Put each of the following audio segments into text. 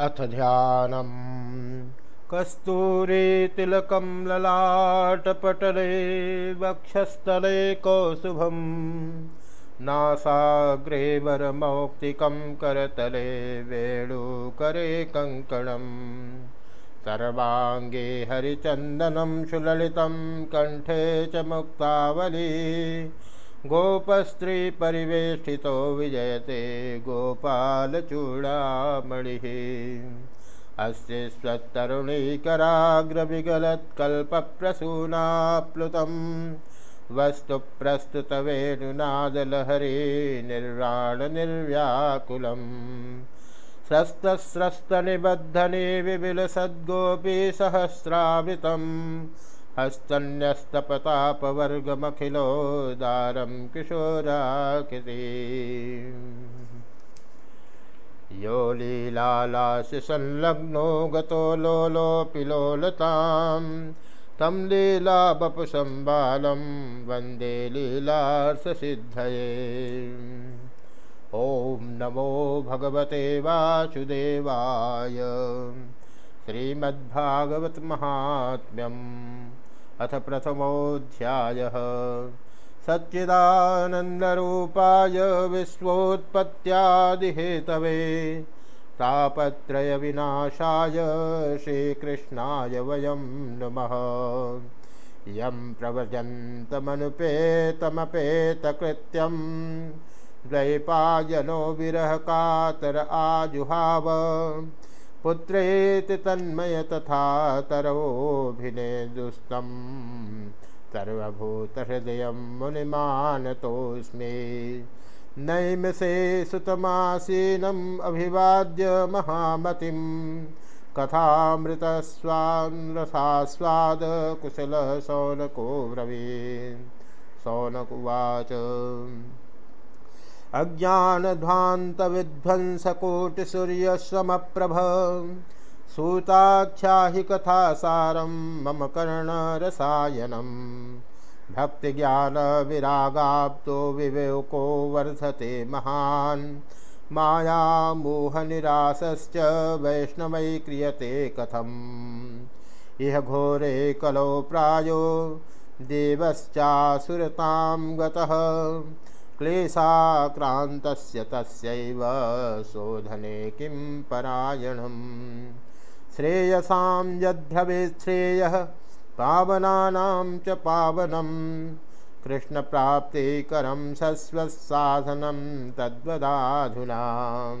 अथ ध्यानम्। कस्तूरीतिलकं ललाटपटले वक्षस्थले कौसुभम्। नासाग्रे वरमौक्तिकं करतले वेणुकरे कङ्कणम्। सर्वाङ्गे हरिचन्दनं सुललितं कण्ठे च मुक्तावली। गोपस्त्रीपरिवेष्टितो विजयते गोपालचूडामणिः। अस्य स्वत्तरुणीकराग्रविगलत्कल्पप्रसूनाप्लुतं वस्तु प्रस्तुतवेणुनादलहरे निर्वाणनिर्व्याकुलम् स्रस्तस्रस्तनिबद्धने विविलसद्गोपी सहस्रावृतम् हस्तन्यस्तपतापवर्गमखिलोदारं किशोराकृति यो लीलालास्य संलग्नो गतो लोलोऽपि लोलतां तं लीलाबपुषं बालं वंदे लीलार्थसिद्धये ॐ नमो भगवते वासुदेवाय। श्रीमद्भागवतमाहात्म्यम्। अथ प्रथमोऽध्यायः। सच्चिदानन्दरूपाय विश्वोत्पत्त्यादिहेतवे तापत्रयविनाशाय श्रीकृष्णाय वयं नमः। यं प्रव्रजन्तमनुपेतमपेतकृत्यं द्वैपायनो विरहकातर आजुहाव। पुत्रेति तन्मय तथा तरोभिनेदुस्तं सर्वभूतहृदयं मुनिमानतोऽस्मि। नैमसे सुतमासीनम् अभिवाद्य महामतिं कथामृतस्वान् रसास्वाद कुशलः सौनको ब्रवीन् सौनकुवाच अज्ञानध्वान्तविध्वंसकोटिसूर्यसमप्रभ सूताख्याहि कथासारं मम कर्णरसायनं। भक्तिज्ञानविरागाप्तो विवेको वर्धते महान्। मायामोहनिरासश्च वैष्णवै क्रियते कथम्। इह घोरे कलो प्रायो देवश्चासुरतां गतः। क्लेशाक्रान्तस्य तस्यैव शोधने किं परायणम्? श्रेयसां यद्भवेत् श्रेयः, पावनानां च पावनं कृष्णप्राप्तिकरं सस्वसाधनं तद्वदाधुना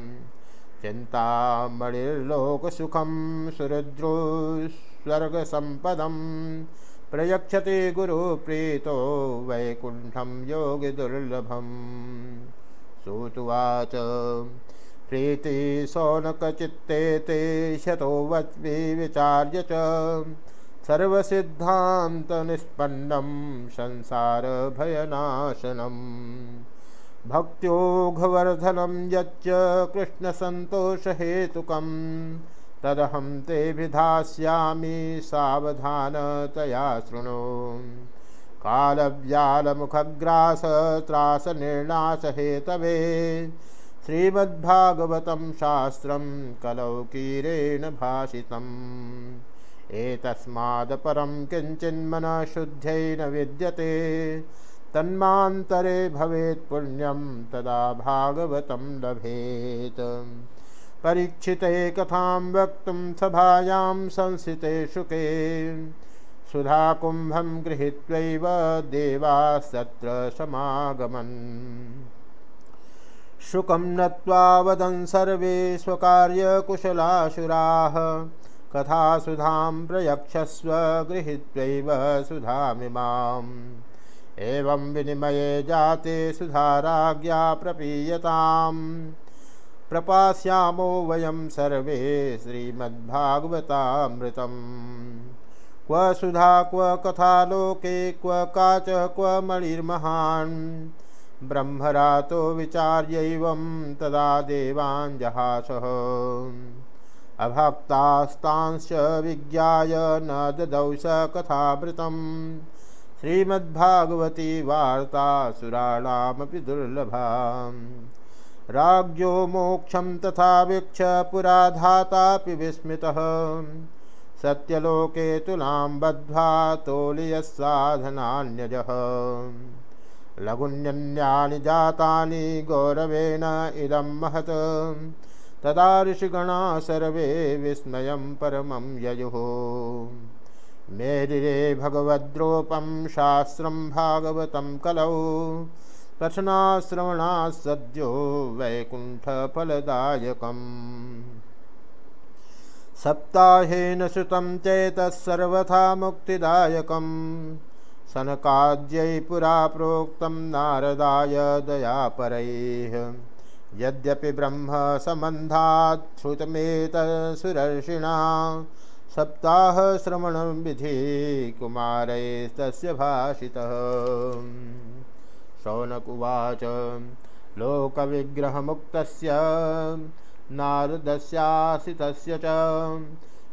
चिन्तामणिर्लोकसुखं सुरुद्रुस्वर्गसम्पदम् प्रयक्षते गुरुप्रीतो वैकुण्ठं योगिदुर्लभम् सुतुवाच, प्रीति शौनकचित्ते ते शतो वच्मि विचार्य च। सर्वसिद्धान्तनिष्पन्नं संसारभयनाशनम् भक्त्योघवर्धनं यच्च कृष्णसन्तोषहेतुकम्। तदहं ते विधास्यामि सावधानतया शृणु। कालव्यालमुखग्रासत्रासनिर्णासहेतवे श्रीमद्भागवतं शास्त्रं कलौकीरेण भाषितम्। एतस्मादपरं किञ्चिन्मनः शुद्ध्यै न विद्यते। तन्मान्तरे भवेत् पुण्यं तदा भागवतं लभेत्। परीक्षिते कथां वक्तुं सभायां संस्थिते शुके सुधाकुम्भं गृहीत्वैव देवास्तत्र समागमन्। शुकं नत्वा वदन् सर्वे स्वकार्यकुशलाशुराः। कथासुधां प्रयक्षस्व गृहीत्वैव सुधामिमाम् एवं विनिमये जाते सुधाराज्ञा प्रपीयताम्। प्रपास्यामो वयं सर्वे श्रीमद्भागवतामृतम्। क्व सुधा, क्व कथालोके, क्व काच, क्व मणिर्महान्। ब्रह्मरातो विचार्यैवं तदा देवाञ्जहासः अभक्तास्तांश्च विज्ञाय न ददौ स कथामृतम्। श्रीमद्भागवती वार्ता सुराणामपि दुर्लभा राज्ञो मोक्षं तथा वीक्ष धातापि विस्मितः। सत्यलोके तुलां बद्ध्वा तोलियस्साधनान्यजः लघुन्यन्यानि जातानि गौरवेण इदं महत्। तदा ऋषिगणा सर्वे विस्मयं परमं ययुः मेरिरे भगवद्रोपं शास्त्रं भागवतं कलौ। कथनाश्रवणात् सद्यो वैकुण्ठफलदायकम्। सप्ताहेन श्रुतं चेतः मुक्तिदायकं सनकाद्यै पुरा प्रोक्तं नारदाय दयापरैः। यद्यपि ब्रह्मसम्बन्धात् श्रुतमेतसुरर्षिणा सप्ताहश्रवणं विधि कुमारैस्तस्य भाषितः। शौनकुवाच लोकविग्रहमुक्तस्य। नारदस्यासितस्य च।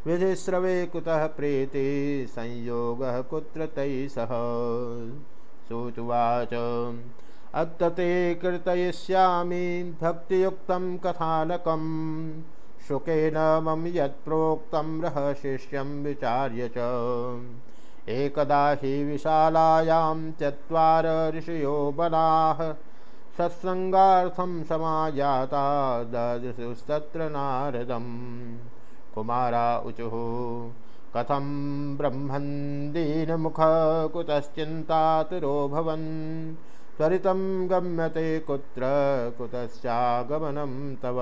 विधिस्रवे कुतः प्रीति, संयोगः कुत्र तैः सह सुतुवाच अत्तते कीर्तयिष्यामि भक्तियुक्तं कथानकं शुकेन मम यत्प्रोक्तं रहशिष्यं विचार्य च। एकदा हि विशालायां चत्वार ऋषयो बलाः। सत्सङ्गार्थं समायाता ददृशुस्तत्र नारदम् कुमारा ऊचुः कथं ब्रह्मन्दीनमुख कुतश्चिन्तातुरो भवन्? त्वरितं गम्यते कुत्र, कुतश्चागमनं तव?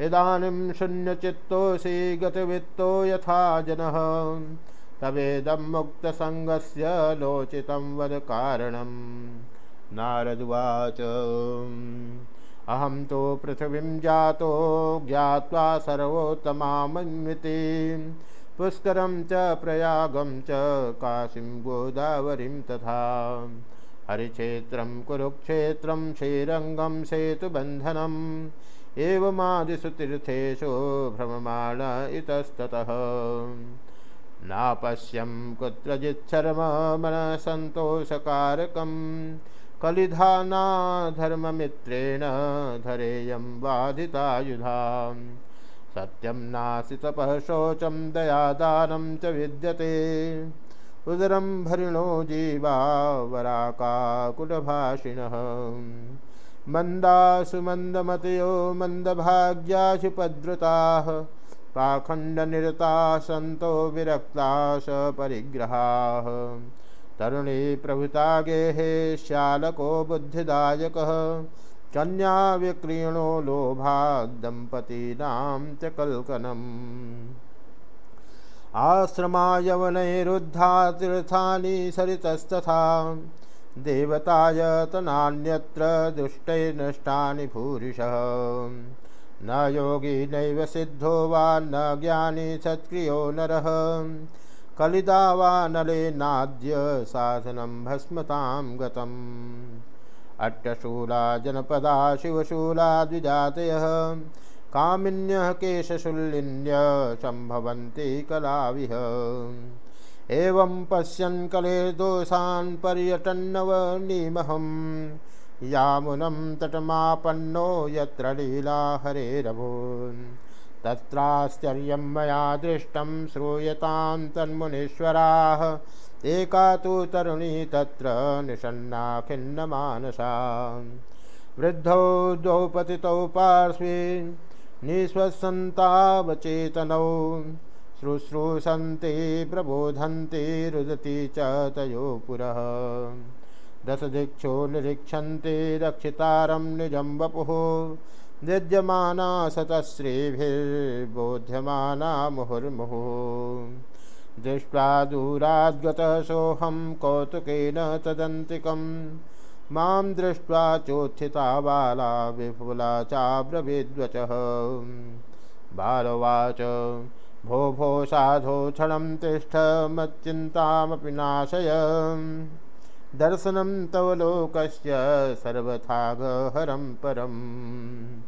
इदानीं शून्यचित्तोऽसि गतवित्तो यथा जनः। तवेदं मुक्तसङ्गस्य लोचितं वद कारणम् नारदुवाच अहं तु पृथिवीं जातो, ज्ञात्वा सर्वोत्तमामन्विति। पुष्करं च प्रयागं च काशीं गोदावरीं तथा। हरिक्षेत्रं, कुरुक्षेत्रं, श्रीरङ्गं सेतुबन्धनम् एवमादिषु तीर्थेषु भ्रममाण इतस्ततः। नापश्यं कुत्रजिच्छर्ममनसन्तोषकारकं कलिधानाधर्ममित्रेण धरेयं बाधितायुधां सत्यं नासि तपः शोचं दयादानं च विद्यते। उदरं भरिणो जीवा वराकाकुलभाषिणः। मन्दासु मन्दमतयो मन्दभाग्याशुपद्रुताः पाखण्डनिरता सन्तो विरक्ता सपरिग्रहाः तरुणी प्रभुता गेहे श्यालको बुद्धिदायकः। कन्या विक्रीणो लोभाद्दम्पतीनां च कल्कनम्। आश्रमायवनैरुद्धा तीर्थानि सरितस्तथा। देवतायतनान्यत्र दुष्टैर्नष्टानि भूरिशः न योगी नैव सिद्धो वा न ज्ञानी सत्क्रियो नरः। कलिदा वा नले नाद्य साधनं भस्मतां गतम्। अट्टशूला जनपदा शिवशूला द्विजातयः कामिन्यः केशशूलिन्य सम्भवन्ति कलाविह। एवं पश्यन् कलेर्दोषान् पर्यटन्नवनीमहम्। यामुनं तटमापन्नो यत्र लीला हरेरभून् तत्राश्चर्यं मया दृष्टं श्रूयतां तन्मुनीश्वराः। एका तु तरुणी तत्र निषन्ना खिन्नमानसा। वृद्धौ द्वौ पतितौ पार्श्वे निःश्वसन्तावचेतनौ शुश्रूषन्ति प्रबोधन्ति रुदति च तयो पुरः। दशदिक्षो निरीक्षन्ते रक्षितारं निजं वपुः। युध्यमाना शतश्रीभिर्बोध्यमाना मुहुर्मुहुः। दृष्ट्वा दूराद्गतः सोऽहं कौतुकेन तदन्तिकं दृष्ट्वा चोत्थिता बाला विपुला चाब्रवीद्वचः। बालवाच भो भो साधो क्षणं तिष्ठ मच्चिन्तामपि नाशय। दर्शनं तव लोकस्य सर्वथागहरं परम्।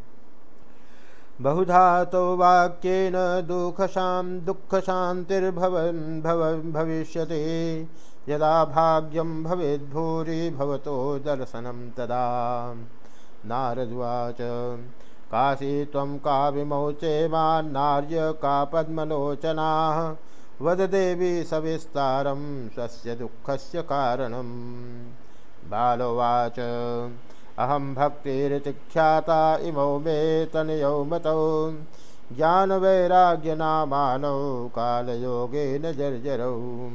बहुधा तो वाक्येन दुःखशां दुःखशान्तिर्भवन् भव, भविष्यति। यदा भाग्यं भवेद्भूरि भवतो दर्शनं तदा। नारद्वाच काशी त्वं का विमोचेमान्नार्य का पद्मलोचनाः। वद देवी सविस्तारं स्वस्य दुःखस्य कारणम् बालोवाच, अहं भक्तिरितिख्याता, इमौ मे तनयौ मतौ। ज्ञानवैराग्यनामानौ, कालयोगेन जर्जरौ।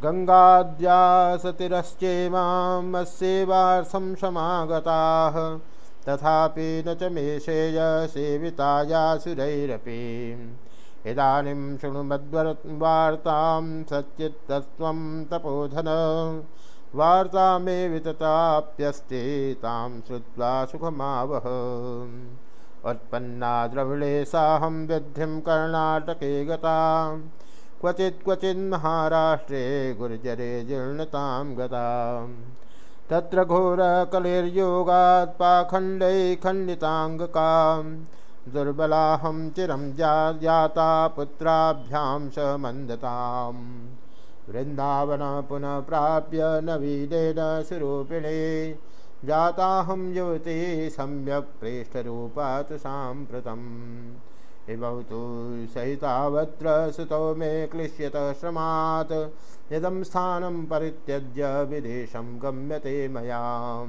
गङ्गाद्यासतिरश्चेमामस्येवार्थं समागताः, तथापि न च मे सेवितायासुरैरपि इदानीं शृणु शृणुमद्वार्तां सच्चित्तस्त्वं तपोधन। वार्ता मे वितताप्यस्ते तां श्रुत्वा सुखमावह। उत्पन्ना द्रविणे साहं विद्धिं कर्णाटके गता। क्वचित् महाराष्ट्रे गुर्जरे जीर्णतां गता। तत्र घोरकलिर्योगात् पाखण्डै खण्डिताङ्गकां दुर्बलाहं चिरं जाता पुत्राभ्यां स मन्दताम्। वृन्दावन पुनः प्राप्य नवीनेन सुरूपिणे। जाताहं युवती सम्यक् प्रेष्ठरूपा तु साम्प्रतम् इमौ सहितावत्र सुतौ मे क्लिश्यत श्रमात्। यदं स्थानं परित्यज्य विदेशं गम्यते मया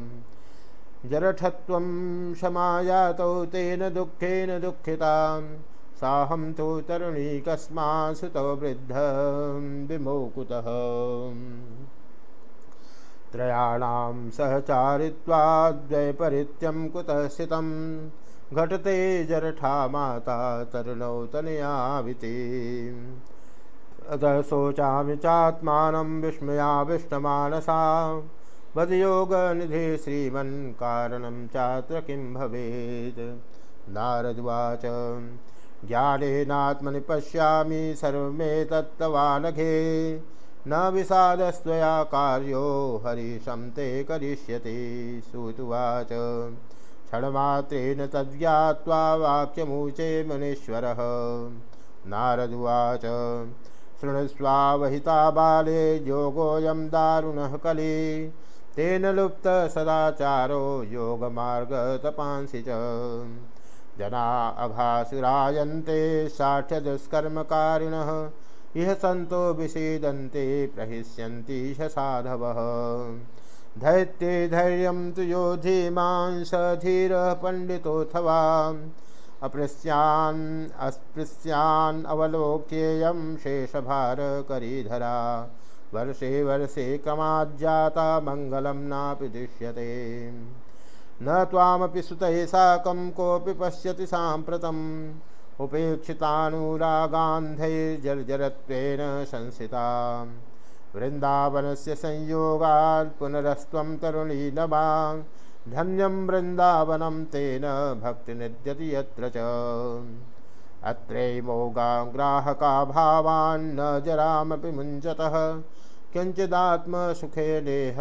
जरठत्वं क्षमायातौ तेन दुःखेन दुःखितां साहं तु तरुणी कस्मा सुतौ वृद्ध विमोकुतः। त्रयाणां सहचारित्वाद्वैपरीत्यं कुतः स्थितम् घटते जरठा माता तरुणौ तनयाविति। अतः शोचामि चात्मानं विस्मयाविष्टमानसा। वदयोगनिधे श्रीमन् कारणं चात्र किं भवेत्? नारद्वाच ज्ञानेनात्मनि पश्यामि सर्वमेतत्तवानघे न विषादस्त्वया कार्यो हरिशं ते करिष्यति। सुतुवाच क्षणमात्रेण तद्ज्ञात्वा वाक्यमूचे मुनीश्वरः। नारदुवाच शृणुस्वावहिता बाले योगोऽयं दारुणः कली। तेन लुप्त सदाचारो योगमार्गतपांसि च। जना अघासुरायन्ते साठ्यदुष्कर्मकारिणः इह सन्तो विषीदन्ते प्रहिष्यन्ति साधवः। धैत्ये धैर्य तो यो धीमांस धीर पंडितोऽथवा अपृश्यान् अस्पृश्यान् वर्षे वर्षे क्रमाज्जाता मङ्गलं नापि दृश्यते। न त्वामपि सुतैः साकं कोऽपि पश्यति साम्प्रतम् उपेक्षितानुरागान्धैर्जर्जरत्वेन संस्थिता वृंदावन से संयोगात् पुनरस्त्वं तरुणी नमा धन्यं वृन्दावनं तेन भक्तिनिद्यति यत्र च। अत्रैमोगाग्राहका भावान्न जरामपि मुञ्चतः किञ्चिदात्मसुखे नेह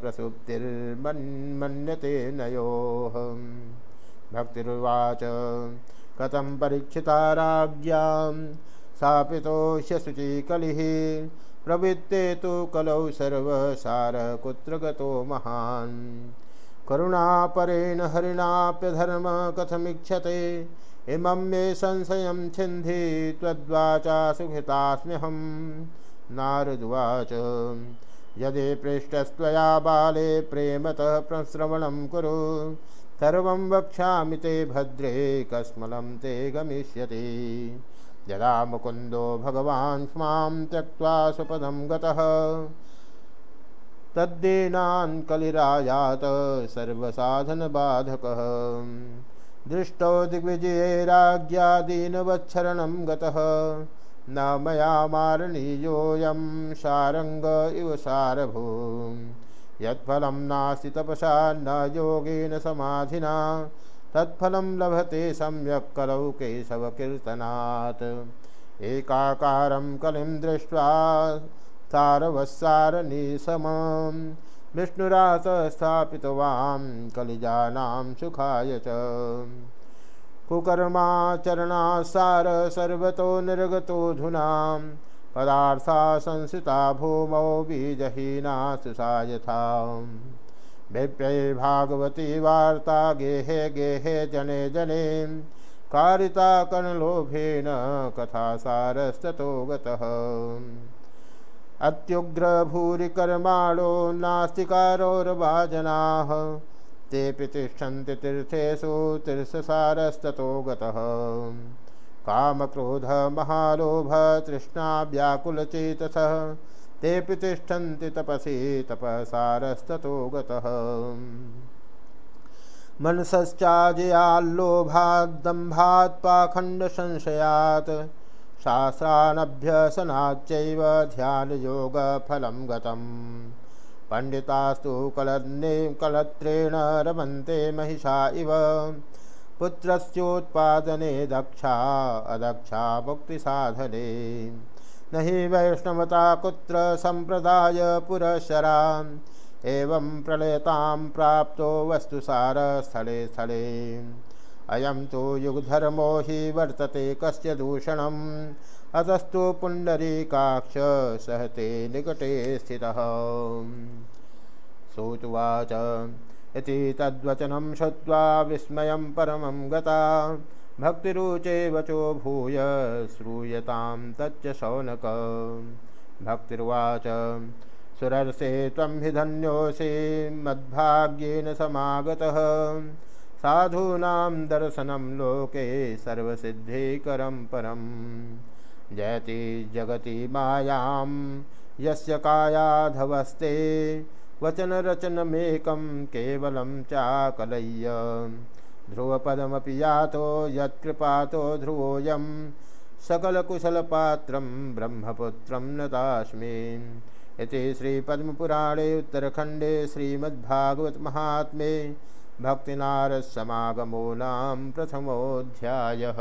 प्रसुप्तिर्मन्मन्यते नयोः। भक्तिर्वाच कथं परीक्षिता राज्ञां स्थापितोष्य शुचिकलिः प्रवृत्ते तो कलौ सर्वसार कुत्र गतो महान्। करुणापरेण हरिणाप्यधर्म कथमीक्षते इमं मे संशयं छिन्धि त्वद्वाचा सुखितास्म्यहं नारदुवाच। यदि पृष्ठस्त्वया बाले प्रेमतः प्रश्रवणं कुरु, सर्वं वक्ष्यामि ते भद्रे, कस्मलं ते गमिष्यति। यदा मुकुंदो भगवान् स्वां त्यक्त्वा स्वपदं गतः, तद्दीनान् कलिरायात सर्वसाधनबाधकः। दृष्टो दिग्विजये राज्ञादीनवच्छरणं गतः न मया मारणीयोऽयं सारङ्ग इव सारभूम् यत्फलं नास्ति तपसा न योगेन समाधिना। तत्फलं लभते सम्यक् कलौ केशवकीर्तनात् एकाकारं कलिं दृष्ट्वा सारवस्सारनिसमं विष्णुरास स्थापितवां कलिजानां सुखाय च। कुकर्माचरणासार सर्वतो निर्गतोऽधुनां पदार्था संसिता भूमौ बीजहीना सुषा यथा। भागवती वार्ता गेहे गेहे जने जने। कारिता कर्णलोभेन कथासारस्ततो गतः। अत्युग्र भूरिकर्माणो नास्तिकारोर्वाजनाः। तेऽपि तिष्ठन्ति तीर्थेषु तीर्थसारस्ततो गतः। कामक्रोधमहालोभ तृष्णा, व्याकुलचेतसः तेऽपि तिष्ठन्ति तपसि तपसारस्ततो गतः। पाखण्डसंशयात्, शास्त्रानभ्यसनाच्चैव ध्यानयोगफलं गतम्। पण्डितास्तु कलन्ने कलत्रेण रमन्ते महिषा इव। पुत्रस्योत्पादने दक्षा, अदक्षा मुक्तिसाधने न हि वैष्णवता कुत्र सम्प्रदाय पुरशरान् एवं प्रलयतां प्राप्तो वस्तुसार स्थले। स्थले अयं तो युगधर्मो हि वर्तते कस्य दूषणम्? अतस्तु पुण्डरीकाक्ष सहते निकटे स्थित। सोचुवाच इति तद्वचनं श्रुत्वा विस्मयं परम गता। भक्तिरुचे वचो भूय श्रूयतां तच्च शौनक। भक्तिर्वाच सुरर्षे त्वं हि मद्भाग्येन समागतः। साधूनां दर्शनं लोके सर्वसिद्धिकरं परं जयति जगति मायां यस्य कायाधवस्ते वचनरचनमेकं केवलं चाकलय्य। ध्रुवपदमपि यातो यत्कृपातो ध्रुवोऽयं, सकलकुशलपात्रं ब्रह्मपुत्रं नतास्मि इति श्रीपद्मपुराणे श्रीमद्भागवत भक्तिनारद समागमो नाम प्रथमोऽध्यायः।